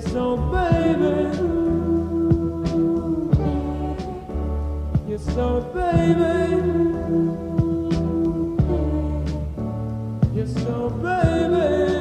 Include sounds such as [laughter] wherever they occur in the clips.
so baby, baby, you're so baby.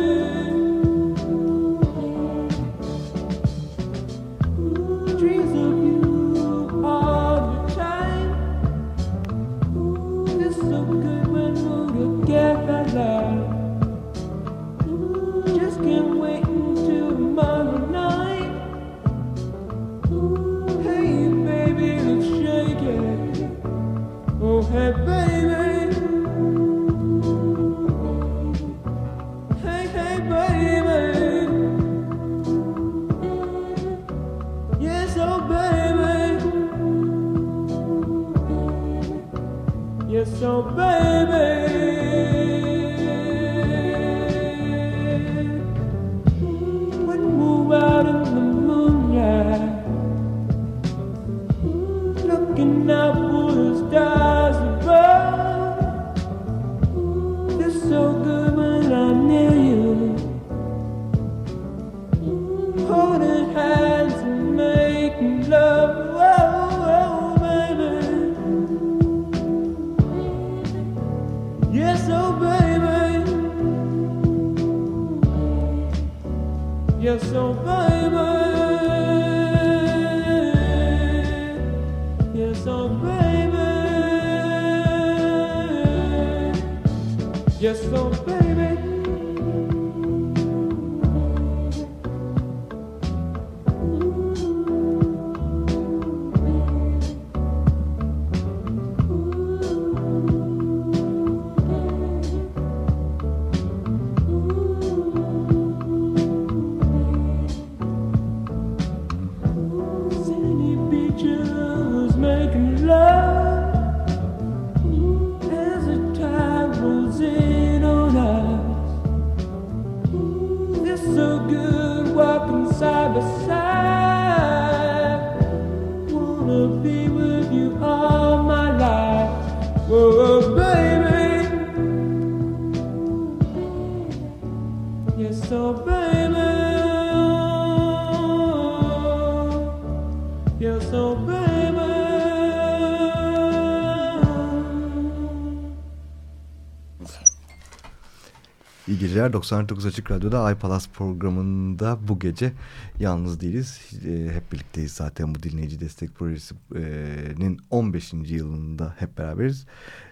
Geceler. 99 Açık Radyo'da iPalas programında bu gece yalnız değiliz. E, hep birlikteyiz zaten bu dinleyici destek projesinin 15. yılında hep beraberiz.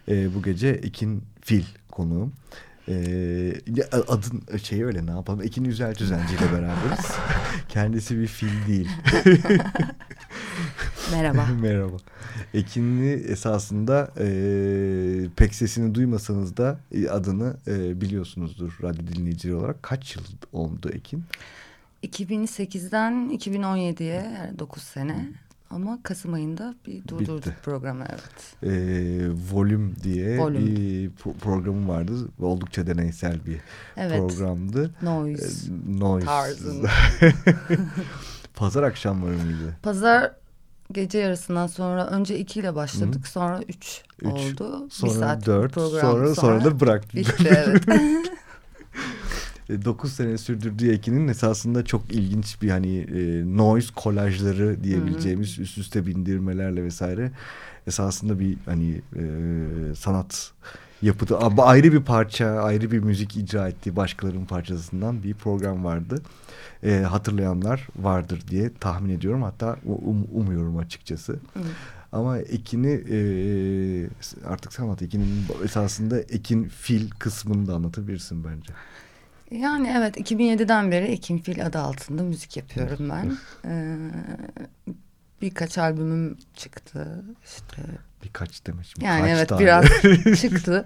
E, bu gece Ekin Fil konuğum. Ee, adın şey öyle ne yapalım Ekin Yüzel Tüzenci ile beraberiz. [laughs] Kendisi bir fil değil. [laughs] Merhaba. [laughs] Merhaba. Ekin'i esasında e, pek sesini duymasanız da e, adını e, biliyorsunuzdur radyo dinleyicileri olarak. Kaç yıl oldu Ekin? 2008'den 2017'ye yani 9 sene. Ama Kasım ayında bir durdurduk Bitti. programı evet. E, Volüm diye Volüm. bir pro programı vardı. Oldukça deneysel bir evet. programdı. Noise. E, noise. Tarzında. [laughs] Pazar akşamları mıydı? Pazar gece yarısından sonra önce iki ile başladık. Hı. Sonra üç, üç oldu. Sonra bir saat dört. Program. Sonra, sonra, sonra da bıraktık. Bitti evet. [laughs] 9 sene sürdürdüğü ekinin esasında çok ilginç bir hani e, noise kolajları diyebileceğimiz Hı -hı. üst üste bindirmelerle vesaire esasında bir hani e, sanat yapıtı ayrı bir parça ayrı bir müzik icra ettiği başkalarının parçasından bir program vardı. E, hatırlayanlar vardır diye tahmin ediyorum hatta um, umuyorum açıkçası. Hı. Ama Ekin'i e, artık sen anlat. Ekin'in esasında Ekin fil kısmını da anlatabilirsin bence. Yani evet 2007'den beri Ekim Fil adı altında müzik yapıyorum ben. Ee, birkaç albümüm çıktı işte. Birkaç demek Yani Kaç evet tane? biraz [laughs] çıktı.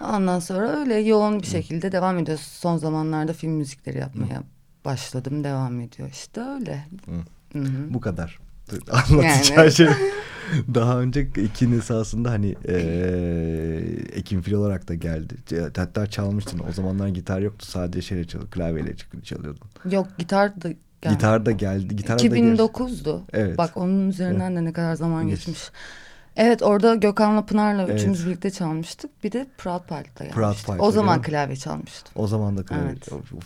Ondan sonra öyle yoğun bir şekilde devam ediyor. Son zamanlarda film müzikleri yapmaya başladım. Devam ediyor işte öyle. Hı. Hı -hı. Bu kadar. [laughs] Anlatacağı yani. şey. Daha önce Ekin esasında hani e, Ekin fil olarak da geldi. Hatta çalmıştın. O zamanlar gitar yoktu. Sadece şeyle çalıyordun. Klavyeyle çalıyordun. Yok gitar da geldi. Gitar da geldi. Gitar 2009'du. Evet. Bak onun üzerinden evet. de ne kadar zaman Geç. geçmiş. Evet orada Gökhan'la Pınar'la evet. üçümüz birlikte çalmıştık. Bir de Proud Pilot'ta gelmiştik. Proud Pilot'ta o zaman klavye çalmıştım. O zaman da klavye. Evet. Of, of.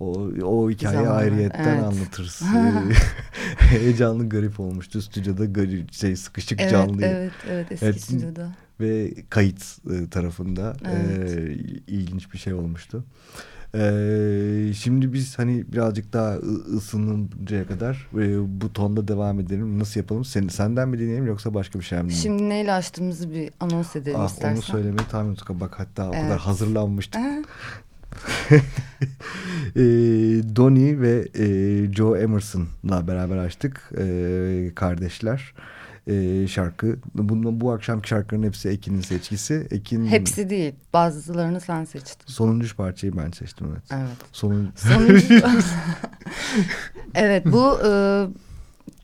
O, o hikayeyi Zamanlar. ayrıyetten evet. anlatırız. [laughs] Heyecanlı garip olmuştu. Stüdyoda garip, şey, sıkışık evet, canlı. Evet, evet eski evet, stüdyoda. Ve kayıt e, tarafında evet. e, ilginç bir şey olmuştu. Ee, şimdi biz hani birazcık daha ısınıncaya kadar e, bu tonda devam edelim. Nasıl yapalım? Sen, senden mi dinleyelim yoksa başka bir şey mi? Şimdi neyle açtığımızı bir anons edelim ah, istersen. Onu söylemeyi tahmin ettik. Bak hatta evet. o kadar hazırlanmıştık. [laughs] e, Donnie ve e, Joe Emerson'la beraber açtık. E, kardeşler e, şarkı. Bunun, bu akşamki şarkıların hepsi Ekin'in seçkisi. Ekin Hepsi değil. Bazılarını sen seçtin. Sonuncu parçayı ben seçtim evet. Evet. Sonun... Sonuncu. [laughs] [laughs] evet bu e,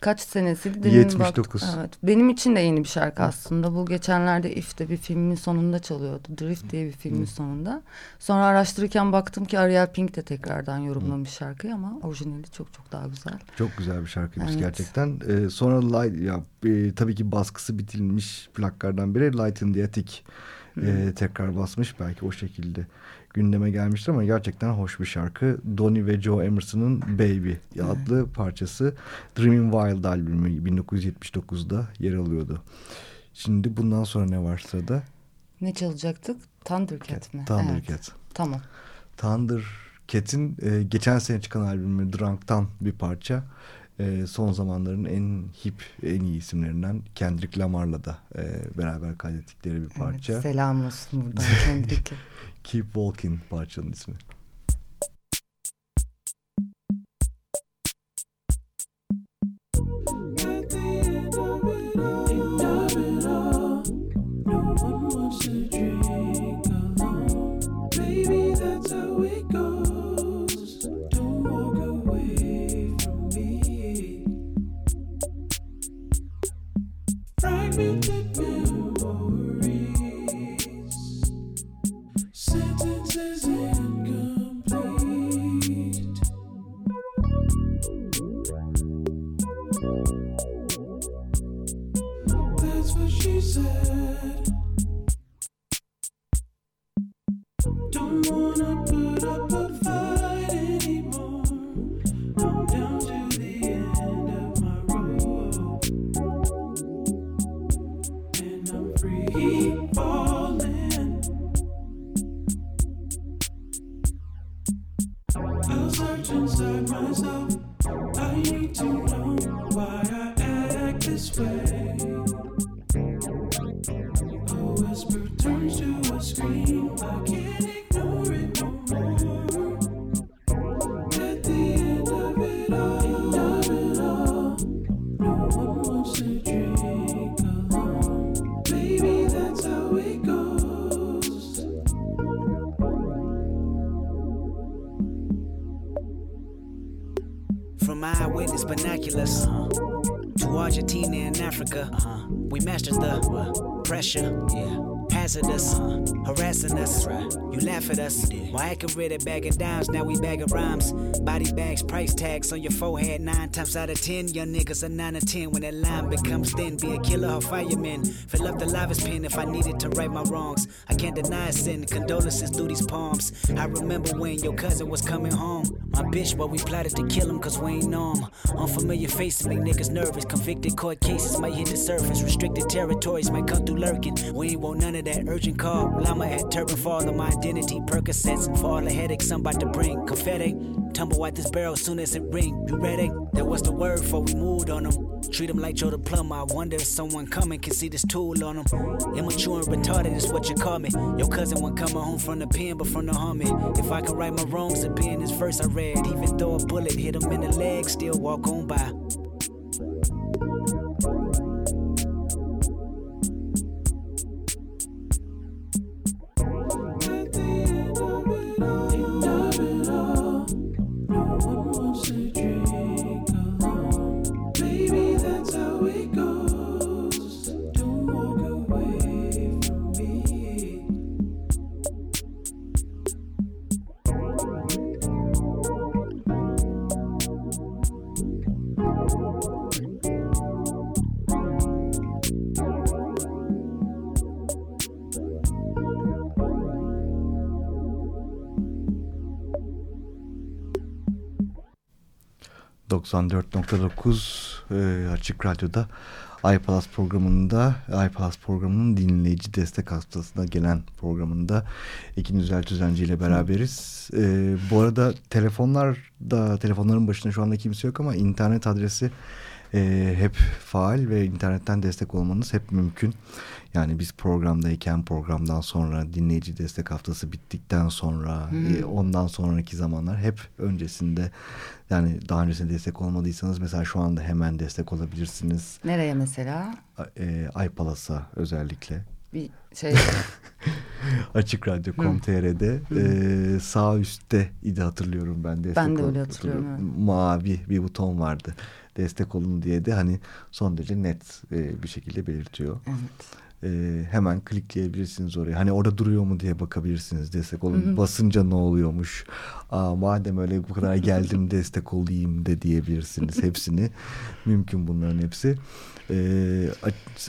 kaç senesi? 79. Bak, evet. Benim için de yeni bir şarkı aslında. Bu geçenlerde If'te bir filmin sonunda çalıyordu. Drift diye bir filmin Hı. sonunda. Sonra araştırırken baktım ki Ariel Pink de tekrardan yorumlamış Hı. şarkıyı ama orijinali çok çok daha güzel. Çok güzel bir şarkıymış evet. gerçekten. Ee, sonra light, ya, e, tabii ki baskısı bitilmiş plaklardan biri Light in the Attic e, tekrar basmış. Belki o şekilde gündeme gelmiştir ama gerçekten hoş bir şarkı. Donny ve Joe Emerson'ın Baby adlı evet. parçası Dreaming Wild albümü 1979'da yer alıyordu. Şimdi bundan sonra ne var sırada? Ne çalacaktık? Thundercat mi? Thundercat. Evet. Tamam. Thundercat'in e, geçen sene çıkan albümü Drunk'tan bir parça. E, son zamanların en hip, en iyi isimlerinden Kendrick Lamar'la da e, beraber kaydettikleri bir parça. Evet, selam olsun buradan [laughs] Kendrick'e. Keep Walking parçanın ismi. hurt inside myself. I need to the You laugh at us. More accurate at bagging dimes, now we bagging rhymes. Body bags, price tags on your forehead. Nine times out of ten, young niggas are nine or ten. When that line becomes thin, be a killer or fireman. Fill up the lava's pen if I needed to right my wrongs. I can't deny sin, condolences through these palms. I remember when your cousin was coming home. My bitch, but we plotted to kill him cause we ain't know him. Unfamiliar faces make niggas nervous. Convicted court cases might hit the surface. Restricted territories might come through lurking. We ain't want none of that urgent call. Llama at turban for all of my identity. Percocets for all the headaches I'm about to bring. Confetti, tumble out this barrel soon as it ring. You ready? That was the word for we moved on them. Treat them like Joe the plumber. I wonder if someone coming can see this tool on them. Immature and retarded is what you call me. Your cousin won't coming home from the pen, but from the homie. If I could right my wrongs, it'd be in this verse I read. Even though a bullet hit him in the leg, still walk on by. E, Açık Radyo'da iPlus programında iPlus programının dinleyici destek hastasına gelen programında Ekin Üzel Tüzenci ile beraberiz. E, bu arada telefonlar da telefonların başında şu anda kimse yok ama internet adresi e, hep faal ve internetten destek olmanız hep mümkün. Yani biz programdayken programdan sonra dinleyici destek haftası bittikten sonra hmm. e, ondan sonraki zamanlar hep öncesinde yani daha öncesinde destek olmadıysanız mesela şu anda hemen destek olabilirsiniz. Nereye mesela? E, iPalas'a özellikle. Bir şey. [laughs] Açık Radyo.com.tr'de e, sağ üstte idi hatırlıyorum ben destek Ben de öyle hatırlıyorum. hatırlıyorum. Mavi bir buton vardı. Destek olun diye de hani son derece net e, bir şekilde belirtiyor. Evet e, hemen klikleyebilirsiniz oraya. Hani orada duruyor mu diye bakabilirsiniz destek olun. Hı hı. Basınca ne oluyormuş? Aa, madem öyle bu kadar [laughs] geldim destek olayım de diyebilirsiniz. Hepsini mümkün bunların hepsi. E,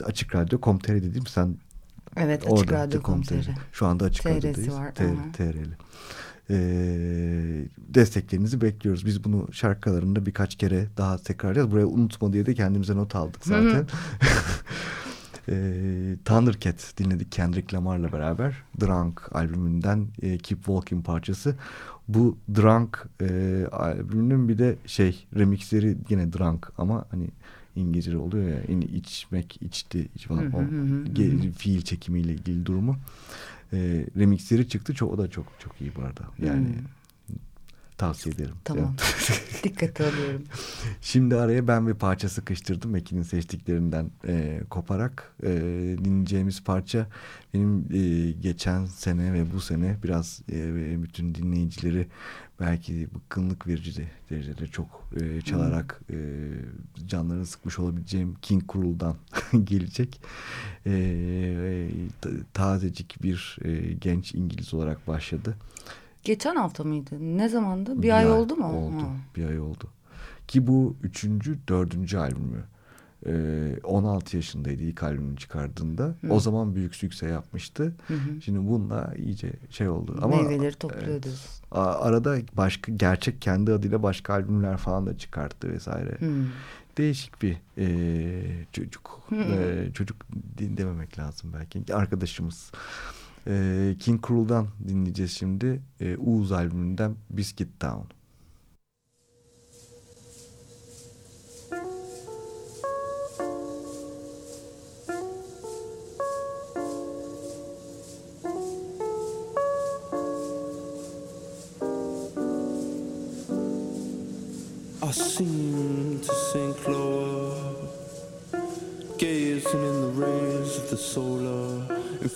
açık Radyo Com.tr dediğim sen Evet Açık Radyo Com.tr. Şu anda Açık Radyo'dayız. Var, TR'li. E, desteklerinizi bekliyoruz. Biz bunu şarkılarında birkaç kere daha tekrarlayacağız. Buraya unutma diye de kendimize not aldık zaten. [laughs] E, Thundercat dinledik Kendrick Lamar'la beraber. Drunk albümünden e, Keep Walking parçası. Bu Drunk e, albümünün bir de şey remixleri yine Drunk ama hani İngilizce oluyor ya yani içmek içti iç falan o fiil çekimiyle ilgili durumu. E, remixleri çıktı çok o da çok çok iyi bu arada. Yani Tavsiye ederim. Tamam. [laughs] Dikkate alıyorum. Şimdi araya ben bir parça sıkıştırdım. Ekin'in seçtiklerinden e, koparak. E, dinleyeceğimiz parça benim e, geçen sene ve bu sene biraz e, bütün dinleyicileri belki bıkkınlık verici derecede çok e, çalarak hmm. e, canlarını sıkmış olabileceğim King Cruel'dan [laughs] gelecek. E, tazecik bir e, genç İngiliz olarak başladı. Geçen hafta mıydı? Ne zamandı? Bir, bir ay, ay oldu mu? Oldu. Ha. Bir ay oldu. Ki bu üçüncü, dördüncü albümü. Ee, 16 yaşındaydı ilk albümünü çıkardığında. Hı. O zaman büyük sükse yapmıştı. Hı hı. Şimdi bununla iyice şey oldu. Ama, Meyveleri topluyoruz. E, arada başka gerçek kendi adıyla başka albümler falan da çıkarttı vesaire. Hı. Değişik bir e, çocuk. E, çocuk dememek lazım belki. Arkadaşımız. E, King Cruel'dan dinleyeceğiz şimdi. E, Uğuz albümünden Biscuit Town. I seem to sink lower,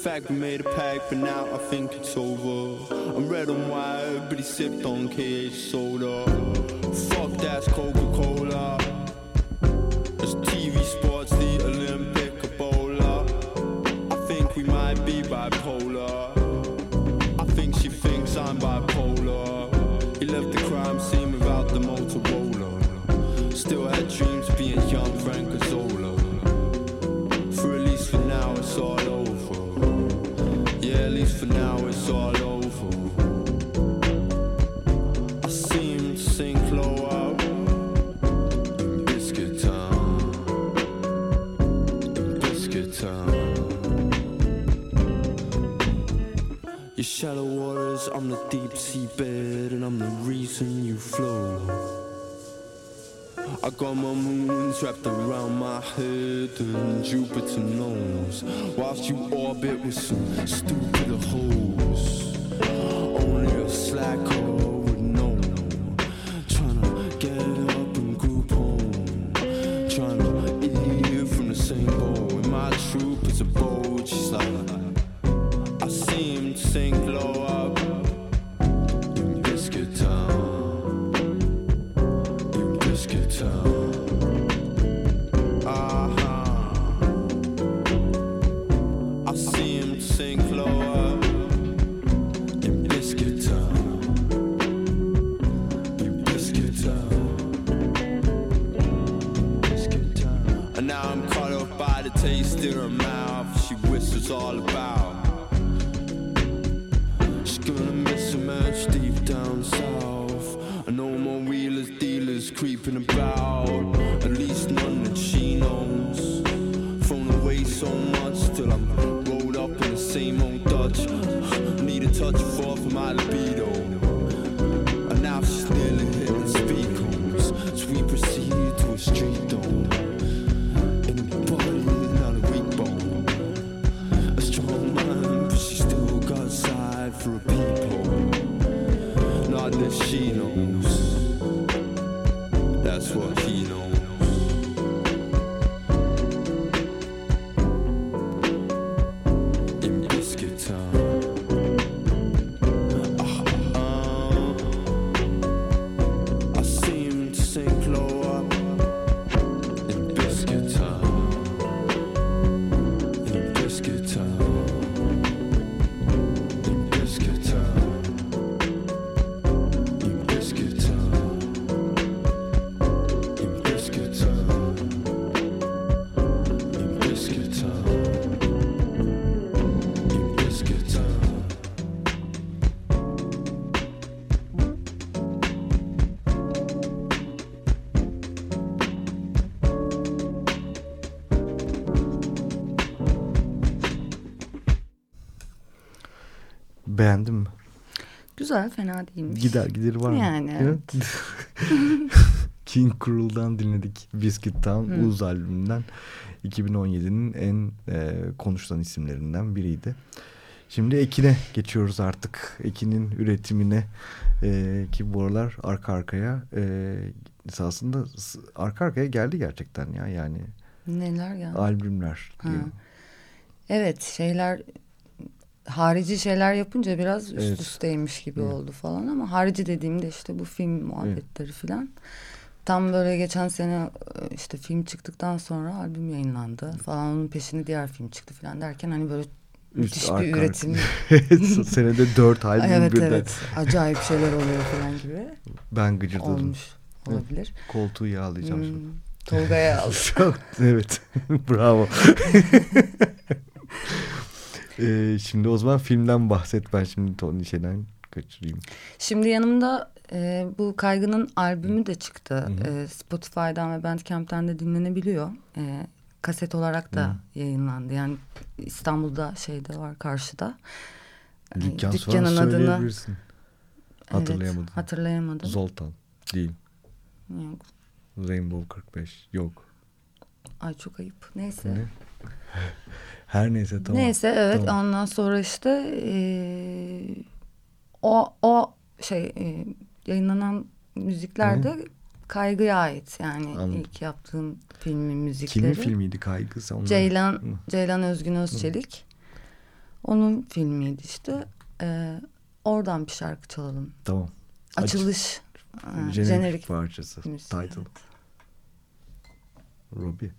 fact we made a pact, but now I think it's over. I'm red and white, but he sipped on KH soda. Fuck that's Coca Cola. It's TV sports, the Olympic Ebola. I think we might be bipolar. Shallow waters, I'm the deep sea bed, and I'm the reason you flow. I got my moons wrapped around my head and Jupiter knows Whilst you orbit with some stupid hoes Only a slacker would Güzel fena değilmiş. Gider gideri var mı? Yani, evet. [laughs] King Cruel'dan dinledik Biscuit Town. Uz albümünden 2017'nin en e, konuşulan isimlerinden biriydi. Şimdi Ekin'e geçiyoruz artık. Ekin'in üretimine e, ki bu aralar arka arkaya e, esasında arka arkaya geldi gerçekten ya yani Neler ya? albümler. Evet şeyler harici şeyler yapınca biraz üst Evet. üsteymiş gibi Evet. oldu falan ama harici dediğimde işte bu film muhabbetleri filan. Tam böyle geçen sene e, işte film çıktıktan sonra albüm yayınlandı falan onun peşine diğer film çıktı filan derken hani böyle müthiş bir arka arka. üretim. [laughs] Senede dört albüm [laughs] evet birden. evet acayip şeyler oluyor filan gibi Ben gıcırdadım. olmuş olabilir. Koltuğu yağlayacağım Hmm, şimdi. Tolga'ya [laughs] aldı. evet. Bravo. Ee, şimdi o zaman filmden bahset. Ben şimdi Tony şeyden kaçırayım. Şimdi yanımda e, bu Kaygı'nın albümü de çıktı. Hı hı. E, Spotify'dan ve Bandcamp'ten de dinlenebiliyor. E, kaset olarak da yayınlandı. Yani İstanbul'da şeyde var karşıda. E, Dükkan dükkanın adını söyleyebilirsin. Evet, Hatırlayamadım. hatırlayamadım. Zoltan. Değil. Yok. Rainbow 45. Yok. Ay çok ayıp. Neyse. Ne? [laughs] Her neyse tamam. Neyse evet Tamam. ondan sonra işte e, o o şey e, yayınlanan müzikler de Kaygı'ya ait. Yani Anladım. ilk yaptığım filmin müzikleri. Kimin filmiydi kaygısı? Ondan... Ceylan Hı. Ceylan Özgün Özçelik. Onun filmiydi işte. Ee, oradan bir şarkı çalalım. Tamam. Aç- Açılış. e, Jenerik, jenerik. parçası. müziği, Title. Robbie.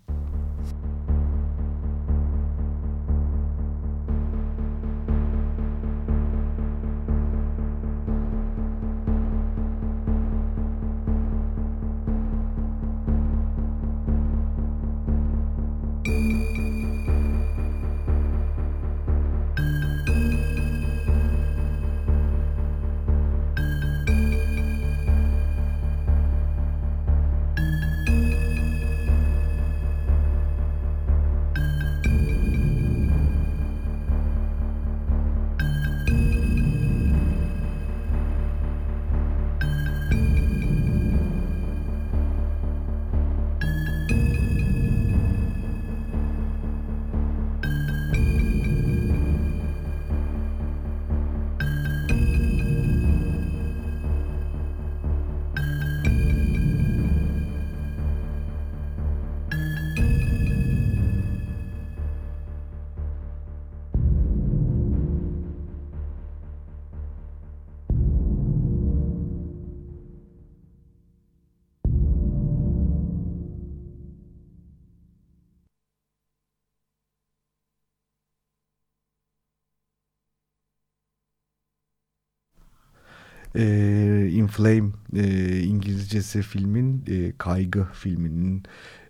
E, In Flame e, İngilizcesi filmin e, Kaygı filminin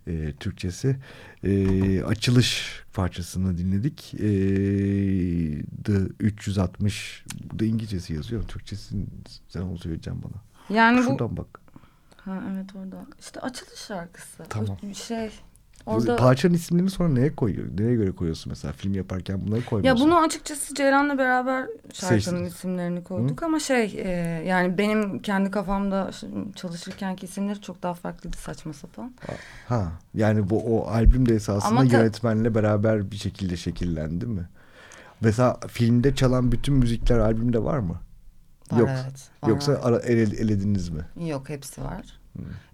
e, Türkçesi e, açılış parçasını dinledik. E, The 360 The İngilizcesi yazıyor. Türkçesini sen onu söyleyeceğim bana. Yani bu Şuradan bak. ha, evet orada. İşte açılış şarkısı. Tamam. Şey. Orada... Parçanın isimlerini sonra neye koyuyor? Neye göre koyuyorsun mesela? Film yaparken bunları Ya koymuyorsun. bunu açıkçası Ceylan'la beraber şarkının Seçtiniz. isimlerini koyduk ama şey e, yani benim kendi kafamda çalışırkenki isimleri çok daha farklıydı saçma sapan. Ha, yani bu o albüm de esasında Ama yönetmenle beraber bir şekilde şekillendi mi? Mesela filmde çalan bütün müzikler albümde var mı? Var Yok. evet. var, Yoksa var. ara, ele- elediniz mi? Yok hepsi var.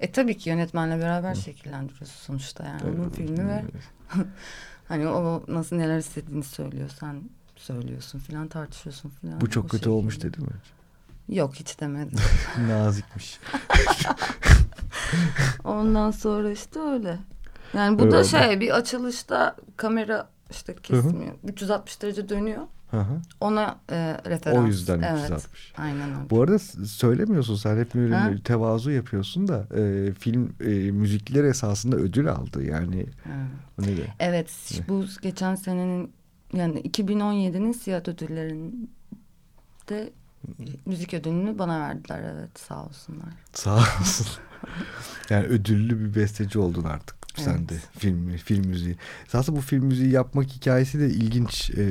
E tabii ki yönetmenle beraber şekillendiriyorsun sonuçta yani onun filmi ve [laughs] hani o nasıl neler istediğini söylüyor sen söylüyorsun filan tartışıyorsun filan. Bu çok O kötü olmuş şekilde. dedi mi? Yok hiç demedim. [laughs] Nazikmiş. [laughs] Ondan sonra işte öyle. Yani bu Öyle da oldu. şey bir açılışta kamera işte kesmiyor. 360 derece dönüyor. Hı hı. Ona e, referans. O yüzden evet. 360. Aynen öyle. Bu arada söylemiyorsun sen hep böyle tevazu yapıyorsun da e, film e, müzikler esasında ödül aldı yani ne de? Evet bu geçen senenin yani 2017'nin Siyah ödüllerinde müzik ödülünü bana verdiler evet sağ olsunlar. Sağ olsun. yani ödüllü bir besteci oldun artık sen Evet. film film müziği. Aslında bu film müziği yapmak hikayesi de ilginç. Ee,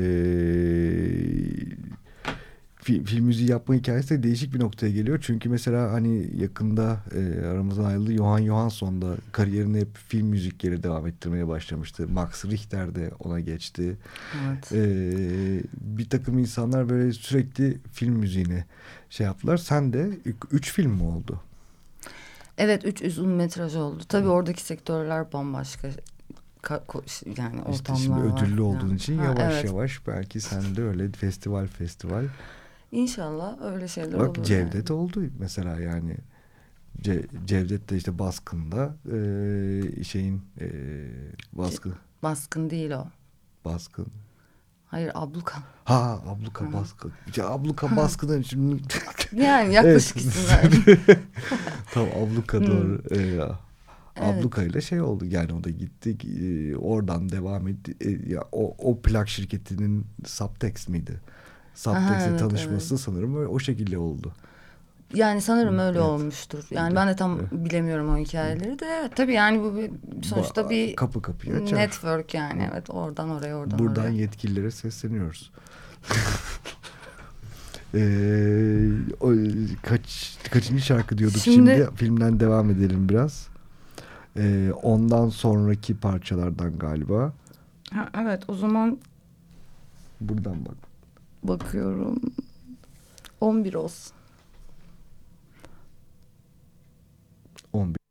fi- film müziği yapma hikayesi de değişik bir noktaya geliyor. Çünkü mesela hani yakında e, aramızdan ayrıldı Johan Johansson da kariyerini hep film müzikleri devam ettirmeye başlamıştı. Max Richter de ona geçti. Evet. Ee, bir takım insanlar böyle sürekli film müziğine şey yaptılar. Sen de üç film mi oldu? Evet üç uzun metraj oldu. Tabii oradaki sektörler bambaşka. Yani İşte ortamlar şimdi var ödüllü olduğun için Ha, yavaş evet. yavaş belki sen de öyle festival festival. İnşallah öyle şeyler Bak olur. Cevdet yani. oldu mesela yani. Ce- Cevdet de işte baskında e, şeyin e, baskı Baskın değil o. baskın. Hayır abluka. Ha abluka baskı. Ya abluka baskının şimdi [laughs] Yani yaklaşık Evet. isimler. [laughs] Tam abluka doğru. Ee, Evet. abluka ile şey oldu yani o da gitti e, oradan devam etti. E, ya o, o plak şirketinin Subtex miydi? Aha, Subtex'e evet, tanışması sanırım öyle- o şekilde oldu. Yani sanırım öyle Evet. olmuştur. Yani ben de tam bilemiyorum o hikayeleri de. Evet, tabii yani bu bir, sonuçta Bu- bir kapı kapıyı açar. network yani. Evet oradan oraya oradan Buradan oraya. yetkililere sesleniyoruz. [laughs] Ee, o, kaç kaçıncı şarkı diyorduk şimdi, Şimdi- filmden devam edelim biraz. Ee, ondan sonraki parçalardan galiba. Ha, evet o zaman Buradan bak. bakıyorum. 11 olsun. 11.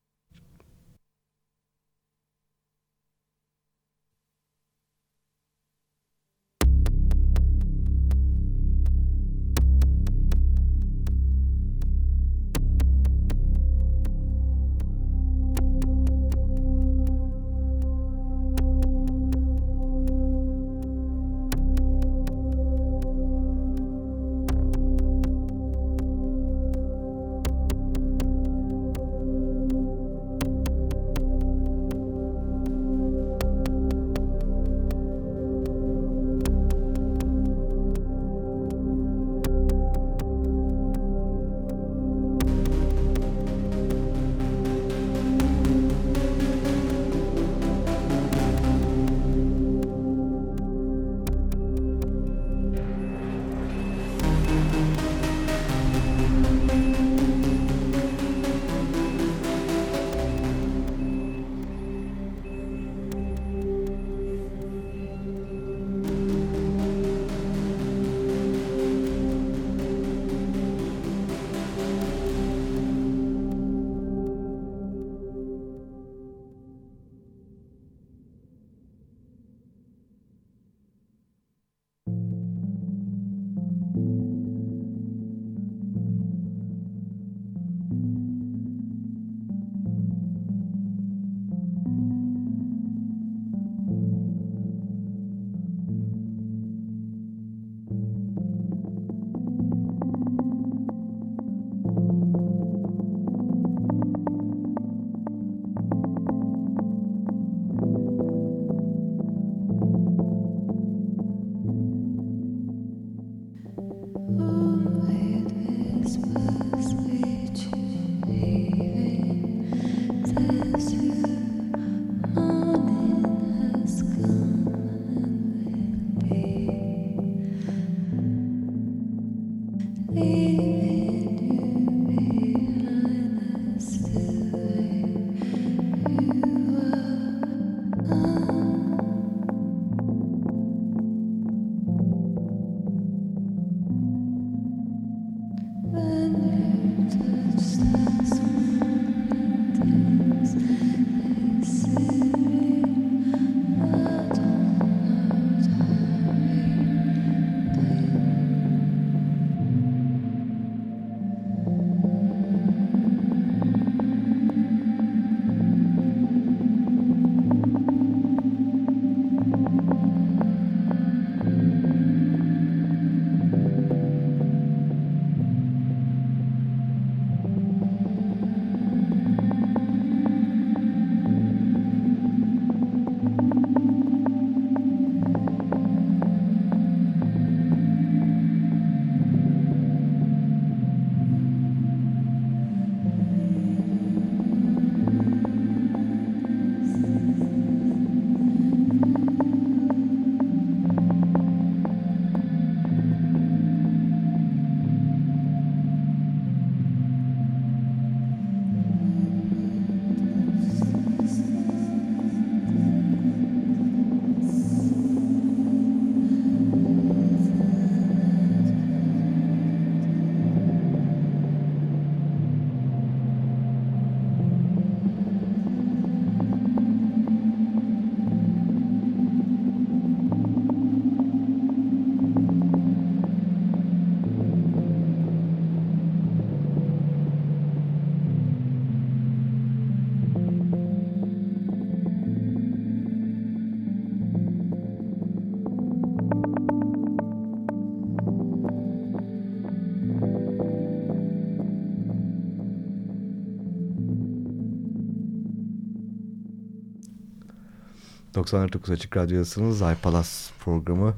99 Açık Radyo'dasınız. iPalas programı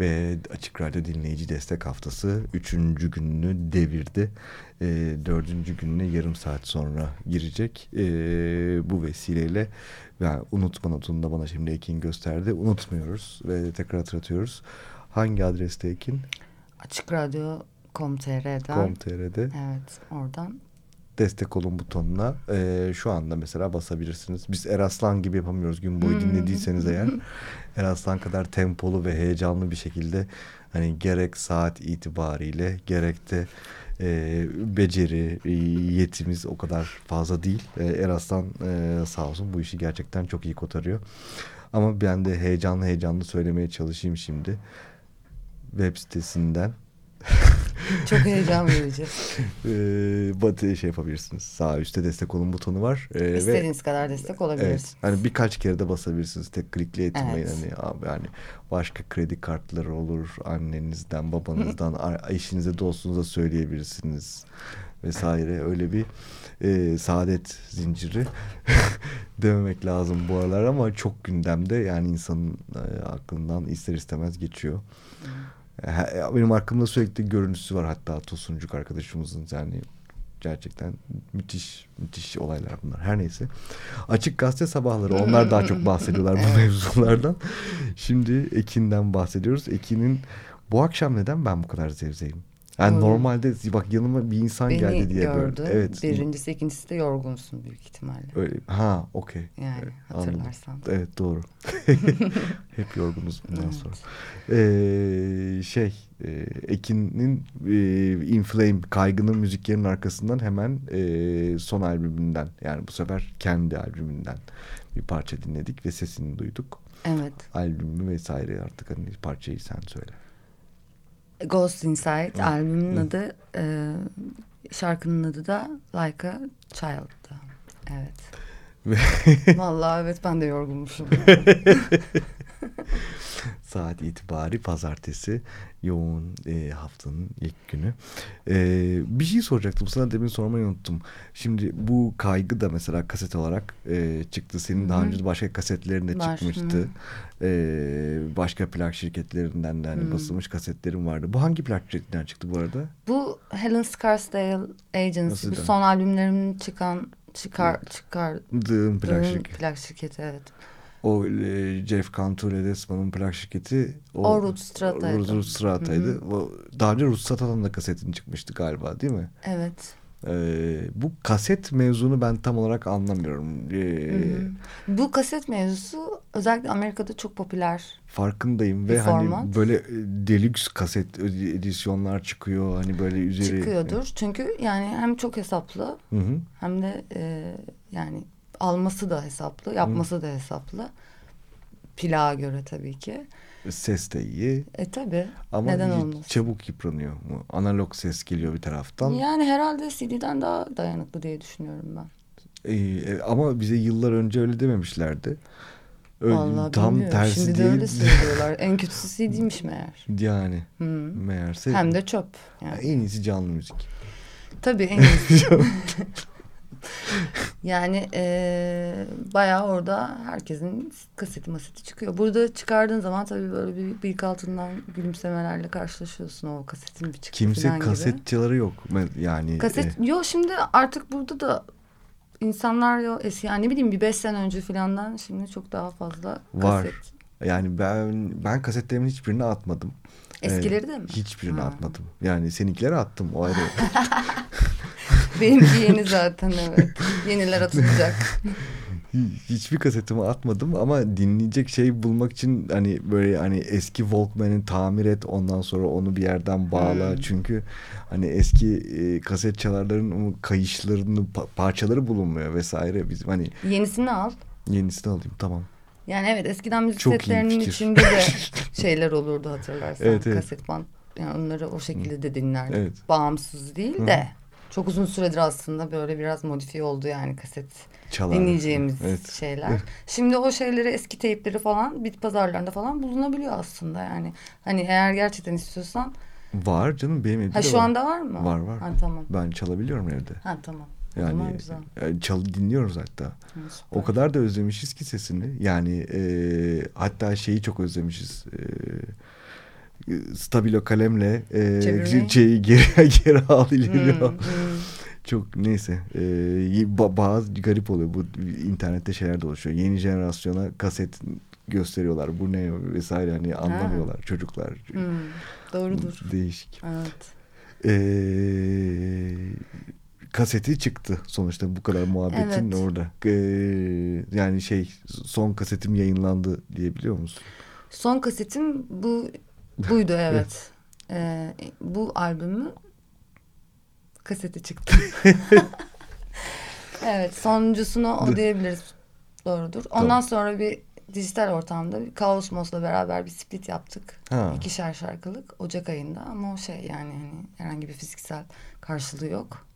ve Açık Radyo Dinleyici Destek Haftası üçüncü gününü devirdi. E, dördüncü gününe yarım saat sonra girecek. E, bu vesileyle yani unutma notunu da bana şimdi Ekin gösterdi. Unutmuyoruz ve tekrar hatırlatıyoruz. Hangi adreste Ekin? Açık Radyo.com.tr'den. Com.tr'de. Evet oradan destek olun butonuna e, şu anda mesela basabilirsiniz. Biz Eraslan gibi yapamıyoruz gün boyu dinlediyseniz eğer. [laughs] Eraslan kadar tempolu ve heyecanlı bir şekilde hani gerek saat itibariyle gerek de e, beceri, e, yetimiz o kadar fazla değil. E, Eraslan e, sağ olsun bu işi gerçekten çok iyi kotarıyor. Ama ben de heyecanlı heyecanlı söylemeye çalışayım şimdi. Web sitesinden [laughs] çok heyecan verici. ee, batı şey yapabilirsiniz. Sağ üstte destek olun butonu var. Ee, İstediğiniz ve, kadar destek olabilirsiniz. Evet, hani birkaç kere de basabilirsiniz. Tek klikle etmeyin. Evet. Hani abi yani başka kredi kartları olur. Annenizden, babanızdan, [laughs] eşinize, dostunuza söyleyebilirsiniz vesaire. Öyle bir e, saadet zinciri [laughs] dememek lazım bu aralar ama çok gündemde. Yani insanın e, aklından ister istemez geçiyor. Hmm. Benim arkamda sürekli görüntüsü var hatta Tosuncuk arkadaşımızın yani gerçekten müthiş müthiş olaylar bunlar. Her neyse. Açık gazete sabahları onlar daha çok bahsediyorlar bu [laughs] mevzulardan. Şimdi Ekin'den bahsediyoruz. Ekin'in bu akşam neden ben bu kadar zevzeyim? Yani hmm. normalde bak yanıma bir insan Beni geldi diye gördün. böyle. Evet. Birincisi ikincisi de yorgunsun büyük ihtimalle. Öyle. Ha okey. Yani evet, hatırlarsan. Anladım. Evet doğru. [laughs] [laughs] Hep yorgunuz bundan evet. sonra. Ee, şey e, Ekin'in e, Inflame kaygının müziklerinin arkasından hemen e, son albümünden yani bu sefer kendi albümünden bir parça dinledik ve sesini duyduk. Evet. Albümü vesaire artık hani parçayı sen söyle. Ghost Inside Hı. albümün Hı. adı e, şarkının adı da Like a Child'dı. Evet. Vallahi evet ben de yorgunmuşum. [laughs] [laughs] Saat itibari pazartesi yoğun e, haftanın ilk günü. E, bir şey soracaktım sana demin sormayı unuttum. Şimdi bu kaygı da mesela kaset olarak e, çıktı. Senin Hı -hı. daha önce başka kasetlerinde Var. çıkmıştı. E, başka plak şirketlerinden de hani Hı basılmış kasetlerim vardı. Bu hangi plak şirketinden çıktı bu arada? Bu Helen Scarsdale Agency. Bu son albümlerimin çıkan çıkar çıkardığım plak şirketi. plak şirketi evet. O e, Jeff Cantu Ledesma'nın plak şirketi o, o Ruth Strata'ydı. Ruth Strata'ydı. O, daha önce Ruth Strata'nın da kasetin çıkmıştı galiba değil mi? Evet. Ee, bu kaset mevzunu ben tam olarak anlamıyorum. Ee, Bu kaset mevzusu özellikle Amerika'da çok popüler. Farkındayım ve hani böyle e, deluxe kaset edisyonlar çıkıyor hani böyle üzeri. Çıkıyordur çünkü yani hem çok hesaplı Hı -hı. hem de e, yani alması da hesaplı, yapması Hı. da hesaplı. Plağa göre tabii ki. Ses de iyi. E tabi. Ama Neden olmasın? çabuk yıpranıyor mu? Analog ses geliyor bir taraftan. Yani herhalde CD'den daha dayanıklı diye düşünüyorum ben. Ee, ama bize yıllar önce öyle dememişlerdi. Öyle, Vallahi tam bilmiyorum. tersi Şimdi değil. de öyle söylüyorlar. [laughs] en kötüsü CD'miş meğer. Yani. Hmm. Meğerse. Hem de çöp. Yani. En iyisi canlı müzik. Tabii en iyisi. [laughs] yani e, bayağı orada herkesin kaseti maseti çıkıyor. Burada çıkardığın zaman tabii böyle bir bıyık altından gülümsemelerle karşılaşıyorsun o kasetin bir çıktı Kimse kasetçileri yok yani. Kaset e... yok şimdi artık burada da insanlar yok eski yani ne bileyim bir beş sene önce filandan şimdi çok daha fazla Var. kaset. Yani ben ben kasetlerimin hiçbirini atmadım. Eskileri de mi? Hiçbirini ha. atmadım. Yani seninkileri attım o ayrı. [laughs] Benimki yeni zaten evet. Yeniler atılacak. [laughs] Hiçbir kasetimi atmadım ama dinleyecek şey bulmak için hani böyle hani eski Walkman'i tamir et ondan sonra onu bir yerden bağla. Hmm. Çünkü hani eski e, kaset çalarların kayışlarının pa parçaları bulunmuyor vesaire. Bizim hani yenisini al. Yenisini alayım tamam. Yani evet eskiden müzik setlerinin içinde de [laughs] şeyler olurdu hatırlarsan. Evet, evet. Kaset band yani onları o şekilde de dinlerdik. Evet. Bağımsız değil de. Hı. Çok uzun süredir aslında böyle biraz modifiye oldu yani kaset Çalar. dinleyeceğimiz evet. şeyler. [laughs] Şimdi o şeyleri eski teypleri falan bit pazarlarında falan bulunabiliyor aslında yani. Hani eğer gerçekten istiyorsan. Var canım benim evde ha, şu var. anda var mı? Var var. Ha, tamam. Ben çalabiliyorum evde. Ha tamam. Yani e, çalı dinliyoruz hatta. Hı, süper. O kadar da özlemişiz ki sesini. Yani e, hatta şeyi çok özlemişiz. E, stabilo kalemle e, şeyi geri, [laughs] geri al ileri Hmm, al. hmm. Çok neyse e, ba- bazı garip oluyor bu internette şeyler dolaşıyor. Yeni jenerasyona kaset gösteriyorlar. Bu ne vesaire hani anlamıyorlar çocuklar. Hmm, Doğrudur. Değişik. Evet. Ee, kaseti çıktı sonuçta bu kadar muhabbetin Evet. orada. Ee, yani şey son kasetim yayınlandı diyebiliyor musun? Son kasetim bu buydu [laughs] evet. Ee, bu albümü kaseti çıktı. [laughs] evet sonuncusunu o diyebiliriz. Doğrudur. Ondan Tamam. sonra bir dijital ortamda bir Kaos Mos'la beraber bir split yaptık. Ha. İkişer şarkılık Ocak ayında ama o şey yani hani herhangi bir fiziksel karşılığı yok.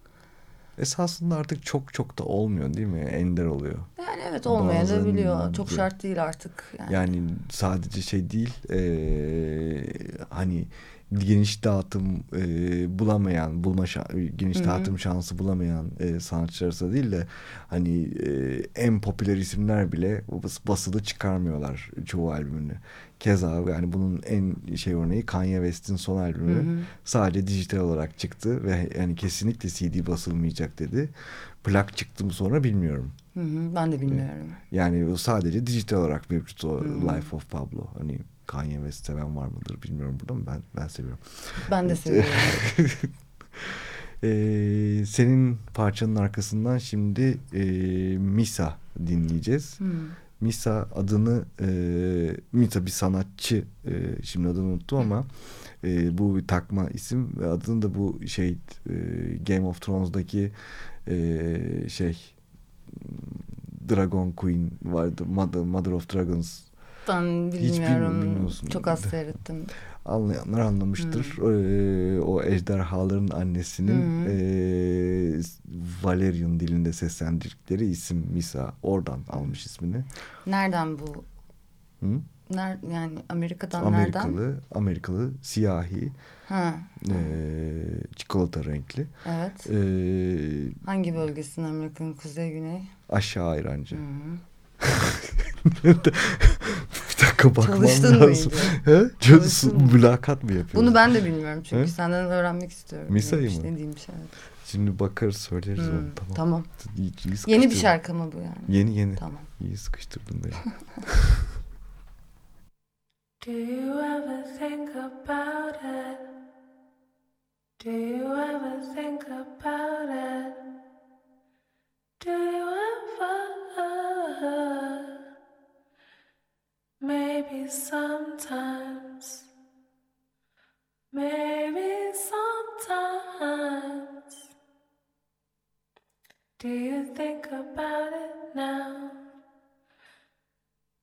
Esasında artık çok çok da olmuyor değil mi? Ender oluyor. Yani evet Bazen olmayabiliyor. Çok böyle- şart değil artık. Yani. Yani sadece şey değil ee, hani geniş dağıtım ee, bulamayan bulma geniş Hı hı. dağıtım şansı bulamayan ee, sanatçılar arasında değil de hani ee, en popüler isimler bile bas- basılı çıkarmıyorlar çoğu albümünü. Keza yani bunun en şey örneği Kanye West'in son albümü Hı hı. sadece dijital olarak çıktı ve yani kesinlikle CD basılmayacak dedi. Plak çıktı mı sonra bilmiyorum. Hı hı, ben de bilmiyorum. Yani o sadece dijital olarak mevcut o Hmm. Life of Pablo. Hani Kanye West seven var mıdır bilmiyorum burada ama ben ben seviyorum. Ben de seviyorum. [laughs] Ee, senin parçanın arkasından şimdi e, Misa dinleyeceğiz. Hmm. Misa adını e, Misa bir sanatçı e, şimdi adını unuttum ama e, bu bir takma isim ve adını da bu şey e, Game of Thrones'daki e, şey Dragon Queen vardı Mother, Mother of Dragons Ben Hiç bilmiyorum. bilmiyorsun. Çok az seyrettim. Anlayanlar anlamıştır. Hmm. Ee, o ejderhaların annesinin Hmm. ee, Valerian dilinde seslendirdikleri isim Misa. Oradan almış ismini. Nereden bu? Hı? Ner yani Amerika'dan nereden? Amerikalı, Amerikalı, siyahi, Ha, ee, çikolata renkli. evet. Ee, Hangi bölgesinin Amerika'nın kuzey güney? aşağı İrancı. [laughs] Hı hı. Dakika bakmam Çalıştın lazım. [laughs] He? Çalıştın mı? Mülakat mı yapıyorsun? Bunu ben de bilmiyorum çünkü He? senden öğrenmek istiyorum. Misa'yı Neymiş, mı? Bir şey. evet. Şimdi bakarız söyleriz Hmm, onu. Tamam. tamam. İyi, iyi Yeni bir şarkı mı bu yani? Yeni yeni. Tamam. İyi sıkıştırdın beni. [laughs] Do you ever think about it? Do you ever think about it? Do you ever? Maybe sometimes. Maybe sometimes. Do you think about it now?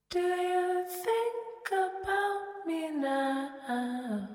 Do you think about me now?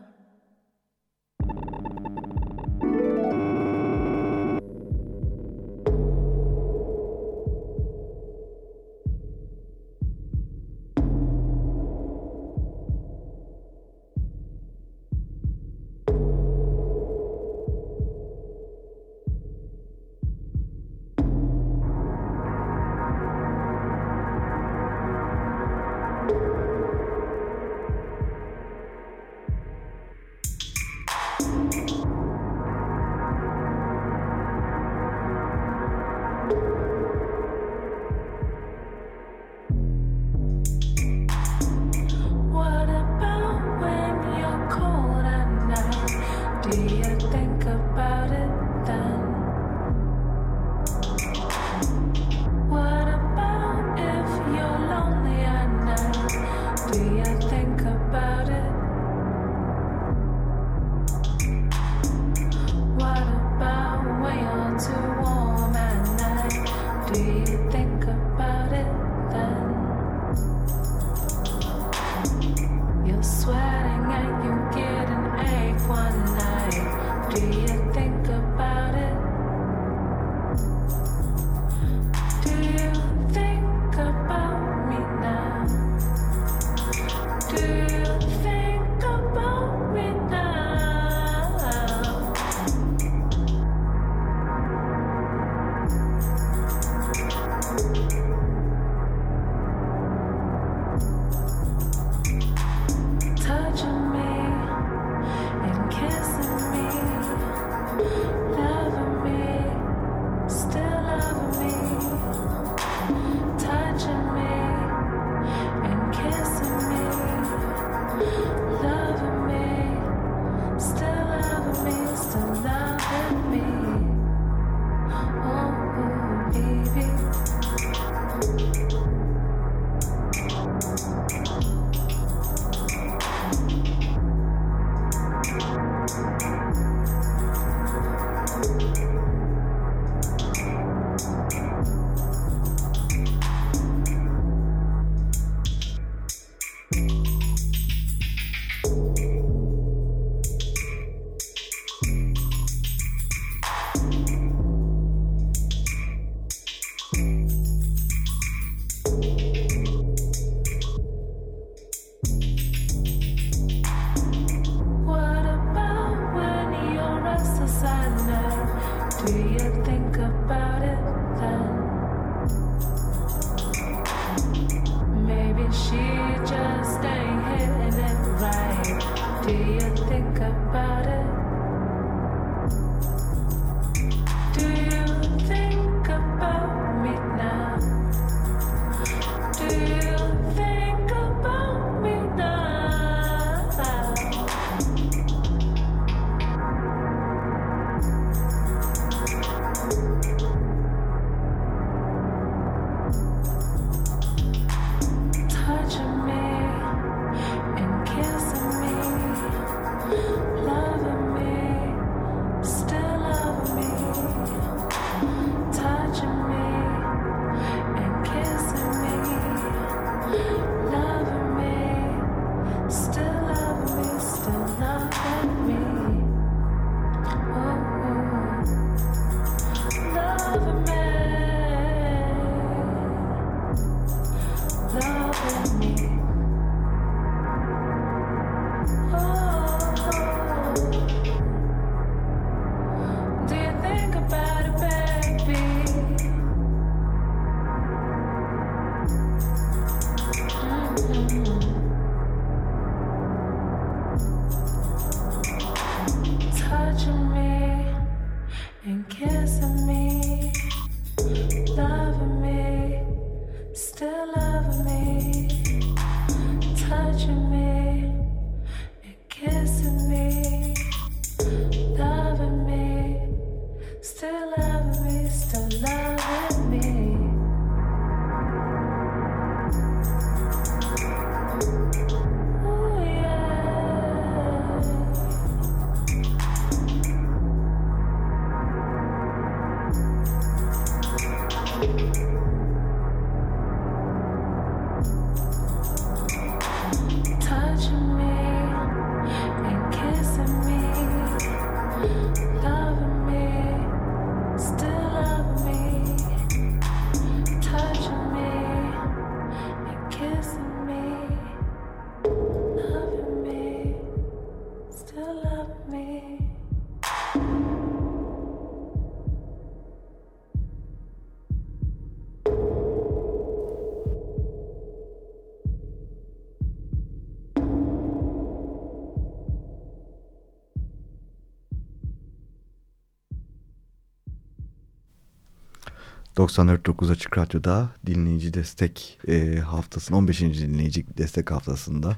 ...94.9 Açık Radyo'da dinleyici destek e, haftasının 15. dinleyici destek haftasında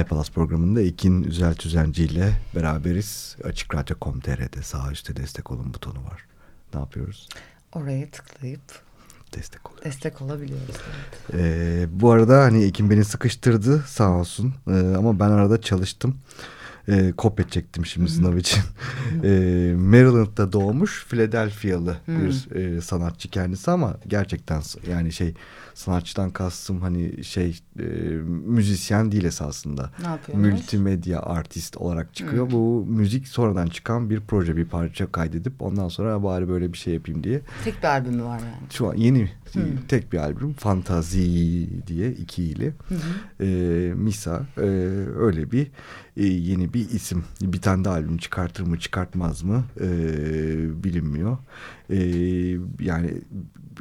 iPalas programında Ekin Üzel Tüzenci ile beraberiz. Açık Radyo.com.tr'de sağ üstte destek olun butonu var. Ne yapıyoruz? Oraya tıklayıp Destek oluyoruz. destek olabiliyoruz. Evet. Ee, bu arada hani Ekim beni sıkıştırdı sağ olsun Ee, ama ben arada çalıştım. Ee, kopya çektim şimdi sınav için. Ee, Maryland'da doğmuş Philadelphia'lı bir e, sanatçı kendisi ama gerçekten yani şey sanatçıdan kastım hani şey e, müzisyen değil esasında. Ne yapıyormuş? Multimedya artist olarak çıkıyor. Bu müzik sonradan çıkan bir proje bir parça kaydedip ondan sonra bari böyle bir şey yapayım diye Tek bir albümü var yani. şu an yeni tek bir albüm Fantazi diye iki ili e, Misa e, öyle bir e, yeni bir isim bir tane de albüm çıkartır mı çıkartmaz mı e, bilinmiyor E, yani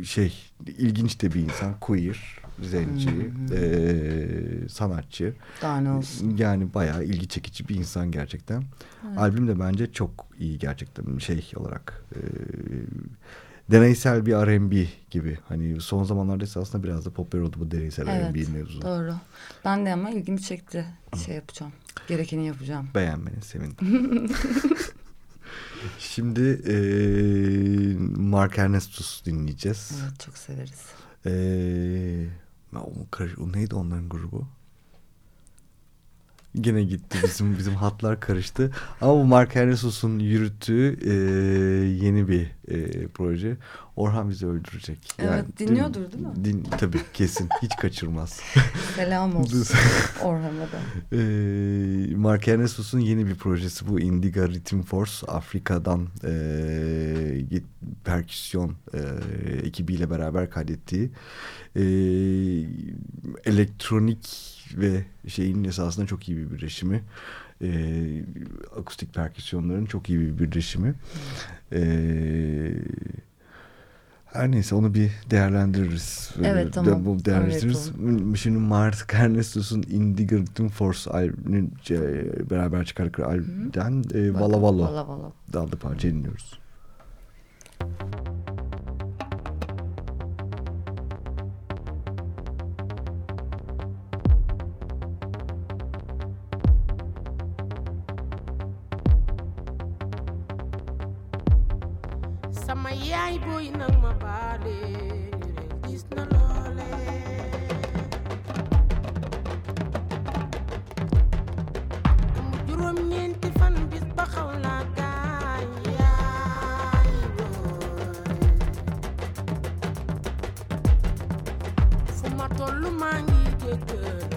şey ilginç de bir insan queer zenci e, sanatçı Daha ne olsun. yani bayağı ilgi çekici bir insan gerçekten. Albüm de bence çok iyi gerçekten şey olarak. E, deneysel bir R&B gibi. Hani son zamanlarda esasında biraz da popüler oldu bu deneysel Evet R&B mevzu. doğru. Ben de ama ilgimi çekti. Şey yapacağım. Gerekeni yapacağım. Beğenmeni sevindim. [laughs] Şimdi e, Mark Ernestus dinleyeceğiz. Evet çok severiz. E, o neydi onların grubu? Gene gitti bizim [laughs] bizim hatlar karıştı. Ama bu Mark Ernestus'un yürüttüğü e, yeni bir e, proje. Orhan bizi öldürecek. Evet, değil dinliyordur, değil mi? Din, tabii kesin hiç kaçırmaz. [laughs] Selam olsun [laughs] Orhan'a da. Ee, Mark Ernestus'un yeni bir projesi bu Indiga Rhythm Force Afrika'dan e, git- perküsyon e, ekibiyle beraber kaydettiği e, elektronik ve şeyin esasında çok iyi bir birleşimi e, akustik perküsyonların çok iyi bir birleşimi. E, Her neyse onu bir değerlendiririz. Evet, Ee, tamam. de- değerlendiririz. Şimdi Mart Carnestus'un Indignum Force albümünün e, beraber çıkardıkları albümden e, Vala Valo Vala Vala. adlı parça dinliyoruz. sama yaay booy nag ma baale gis na loole mu juróom ñeenti fan bis ba xaw naa gaañ yaay booy fu ma tollu maa ngi jéggaloo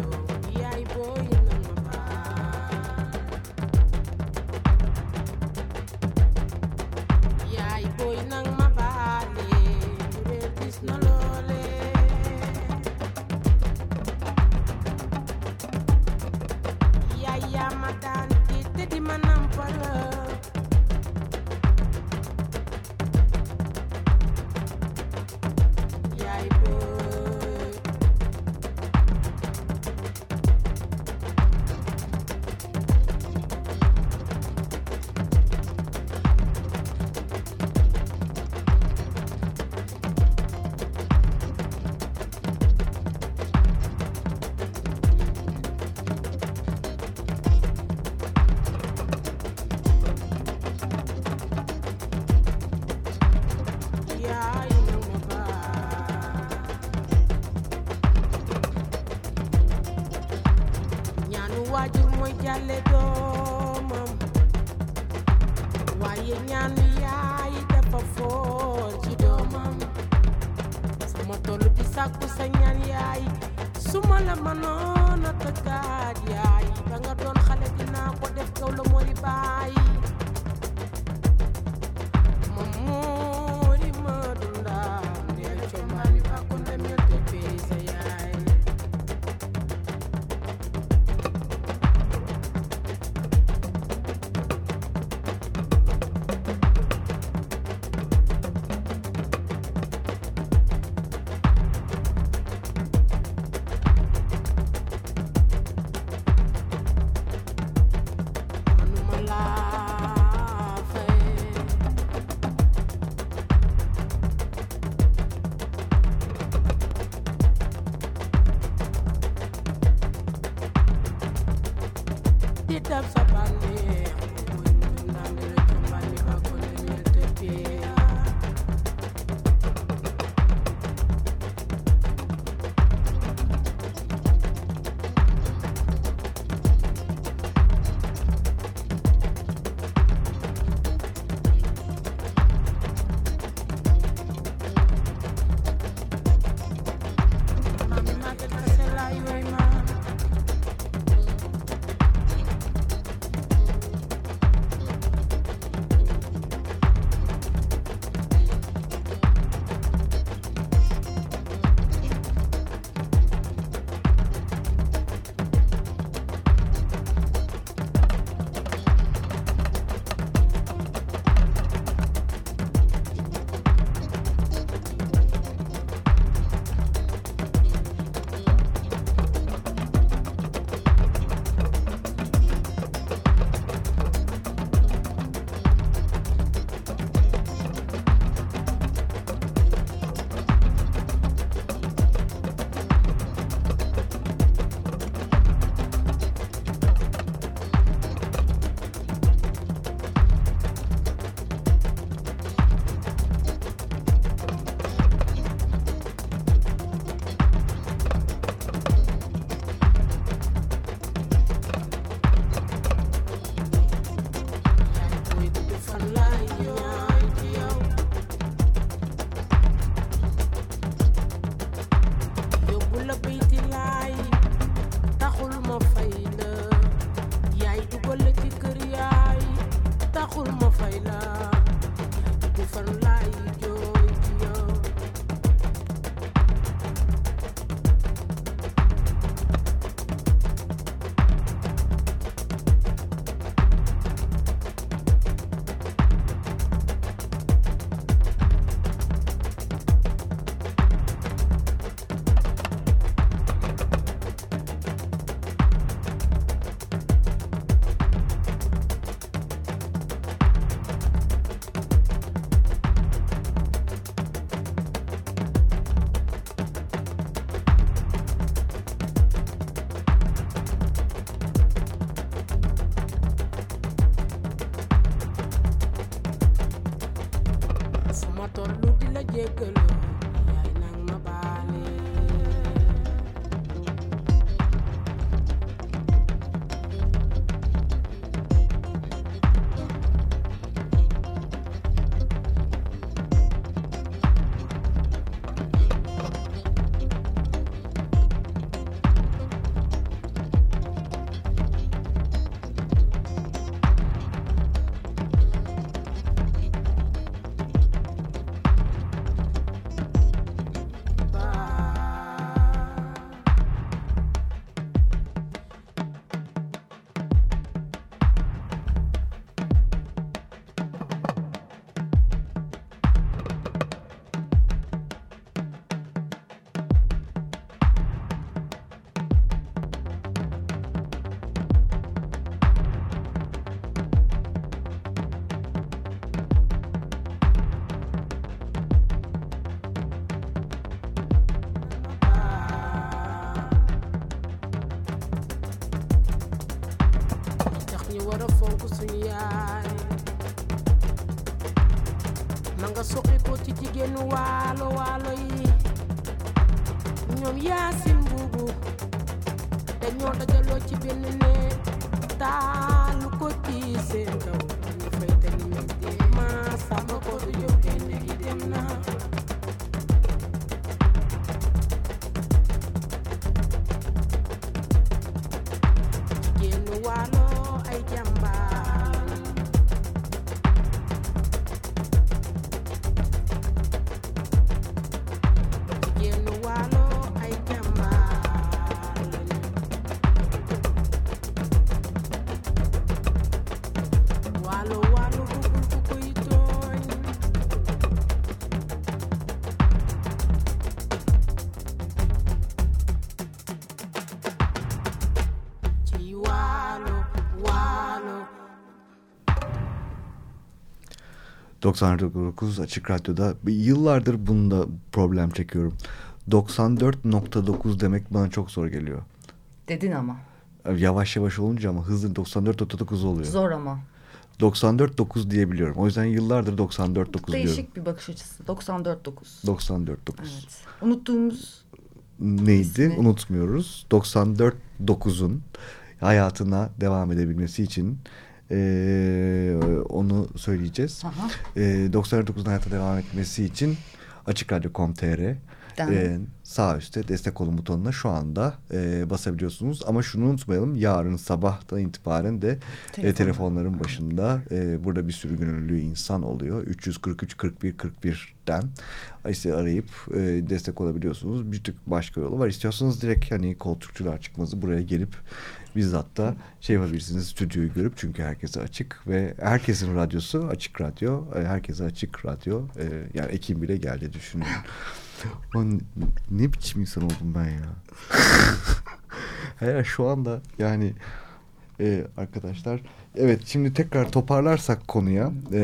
in the 99 Açık Radyo'da yıllardır bunda problem çekiyorum. 94.9 demek bana çok zor geliyor. Dedin ama. Yavaş yavaş olunca ama hızlı 94.9 oluyor. Zor ama. 94.9 diyebiliyorum. O yüzden yıllardır 94.9 diyorum. Değişik bir bakış açısı. 94.9. 94.9. Evet. Unuttuğumuz Neydi? İsmi? Unutmuyoruz. 94.9'un hayatına devam edebilmesi için eee, onu söyleyeceğiz. Aha. Eee 94.9'un hayata devam etmesi için Açık Radyo.com.tr Den. eee, sağ üstte destek olun butonuna şu anda eee, basabiliyorsunuz. Ama şunu unutmayalım yarın sabahtan itibaren de Telefon. e, telefonların başında e, burada bir sürü gönüllü insan oluyor. 343 41 41'den işte arayıp e, destek olabiliyorsunuz. Bir tık başka yolu var. İstiyorsanız direkt hani koltukçular çıkmazı buraya gelip bizzat da şey yapabilirsiniz stüdyoyu görüp çünkü herkese açık ve herkesin radyosu açık radyo. E, herkese açık radyo. E, yani Ekim bile geldi düşünün. [laughs] Lan ne biçim insan oldum ben ya. [laughs] Hayır şu anda yani e, arkadaşlar evet şimdi tekrar toparlarsak konuya e,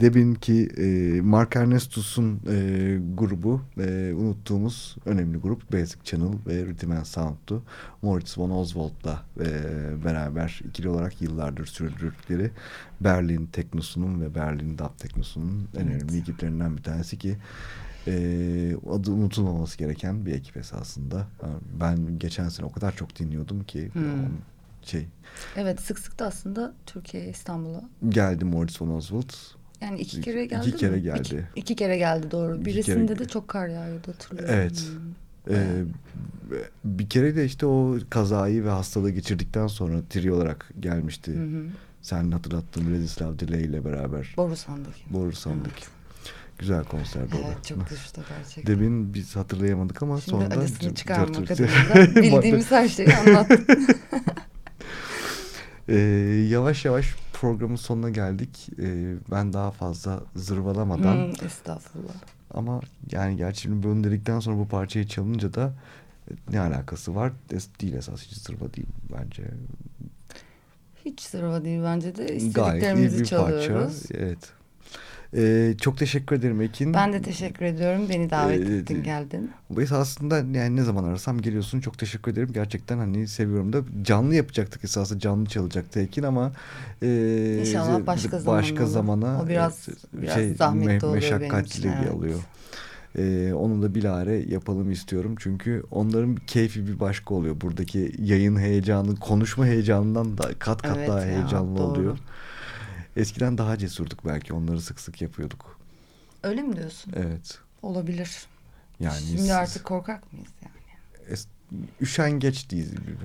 deminki e, Mark Ernestus'un e, grubu e, unuttuğumuz önemli grup Basic Channel ve Rhythm and Sound'tu. Moritz von Oswald'la e, beraber ikili olarak yıllardır sürdürdükleri Berlin teknosunun ve Berlin dub teknosunun en önemli ekiplerinden bir tanesi ki e, adı unutulmaması gereken bir ekip esasında. Ben geçen sene o kadar çok dinliyordum ki Hmm. şey Evet sık sık da aslında Türkiye'ye İstanbul'a. geldi Moritz von Oswald. Yani iki İki- kere geldi iki mi? kere İki- geldi. iki kere geldi doğru. İki Birisinde kere- de çok kar yağıyordu hatırlıyorum. Evet. Hmm. Ee, bir kere de işte o kazayı ve hastalığı geçirdikten sonra tri olarak gelmişti. Hı hı. Sen hatırlattığın Bredislav Delay ile beraber. Borusan'daki. Borusan'daki. Güzel konserdi o da. Evet çok düştü gerçekten. Demin biz hatırlayamadık ama Şimdi sonra [laughs] da acısını çıkarmak adına bildiğimiz her şeyi anlattık. [laughs] Ee, yavaş yavaş programın sonuna geldik. Ee, ben daha fazla zırvalamadan Hmm, estağfurullah. ama yani gerçi şimdi dedikten sonra bu parçayı çalınca da e, ne alakası var? Değil esas hiç zırva değil bence. Hiç sırva değil bence de Gayet iyi istediklerimizi bir parça. çalıyoruz. Evet. Ee, çok teşekkür ederim Ekin. Ben de teşekkür ediyorum. Beni davet Ee, ettin geldin. Esasında yani ne zaman arasam geliyorsun. Çok teşekkür ederim. Gerçekten hani seviyorum da. Canlı yapacaktık esasında. Canlı çalacaktı Ekin ama e, İnşallah başka başka olur. zamana O biraz- e, biraz zahmetli oluyor benim meşakkatli için, evet. oluyor. Ee, onu da bilare yapalım istiyorum. Çünkü onların keyfi bir başka oluyor. Buradaki yayın heyecanı, konuşma heyecanından da kat kat Evet daha ya, heyecanlı doğru. oluyor. Eskiden daha cesurduk belki. Onları sık sık yapıyorduk. Öyle mi diyorsun? Evet. Olabilir. Yani Şimdi siz- artık korkak mıyız yani? es- üşengeç değiliz gibi.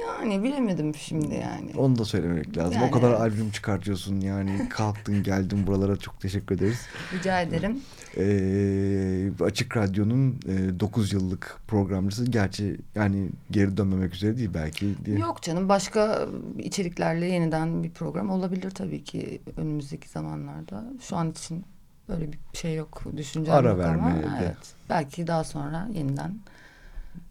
Yani bilemedim şimdi yani. Onu da söylemek lazım. Yani o kadar evet. albüm çıkartıyorsun yani kalktın geldin buralara çok teşekkür ederiz. Rica ederim. Ee, Açık Radyo'nun 9 yıllık programcısı gerçi yani geri dönmemek üzere değil belki diye. Yok canım başka içeriklerle yeniden bir program olabilir tabii ki önümüzdeki zamanlarda. Şu an için böyle bir şey yok. Düşüncem Ara ama vermeye de. evet. Belki daha sonra yeniden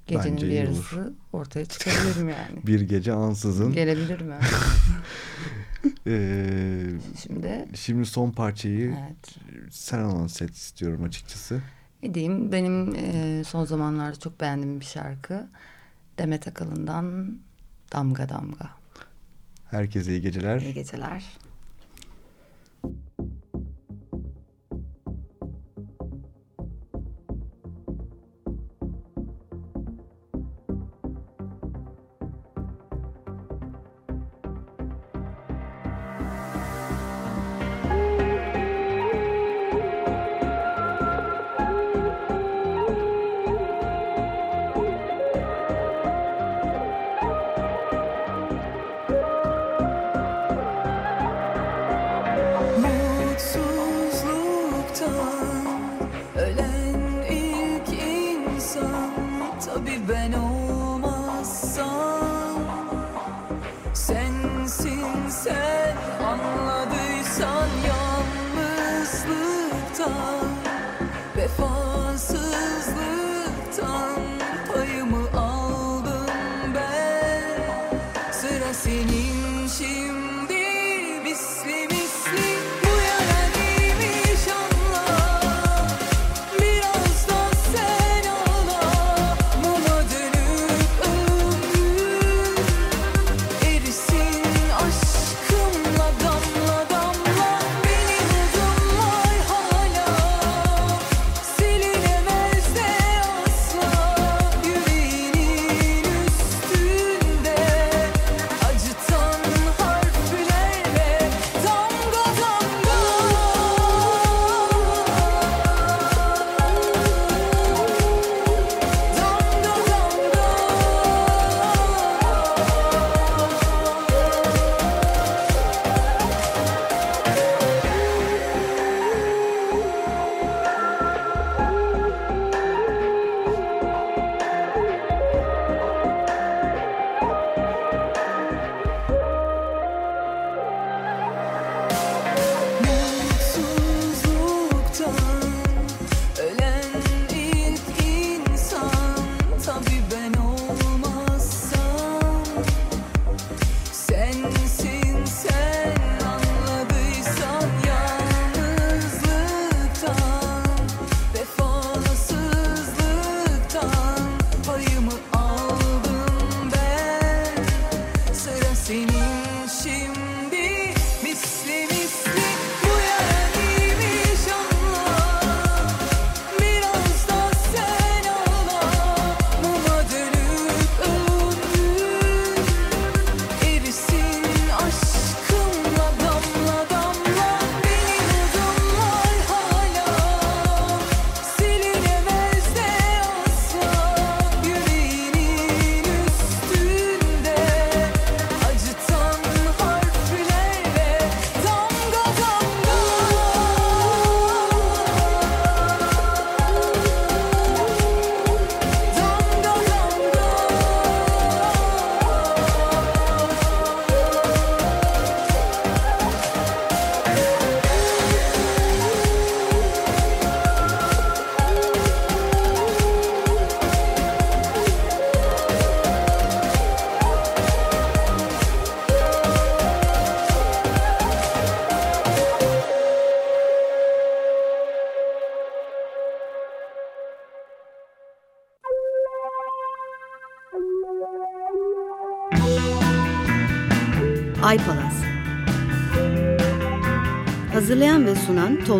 gecenin Bence bir yarısı ortaya çıkabilirim yani. [laughs] Bir gece ansızın. Gelebilirim yani. [laughs] Ee, [laughs] Şimdi şimdi son parçayı evet. sen alan set istiyorum açıkçası. Edeyim. Benim e, son zamanlarda çok beğendiğim bir şarkı. Demet Akalın'dan Damga Damga. Herkese iyi geceler. İyi geceler.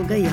Ay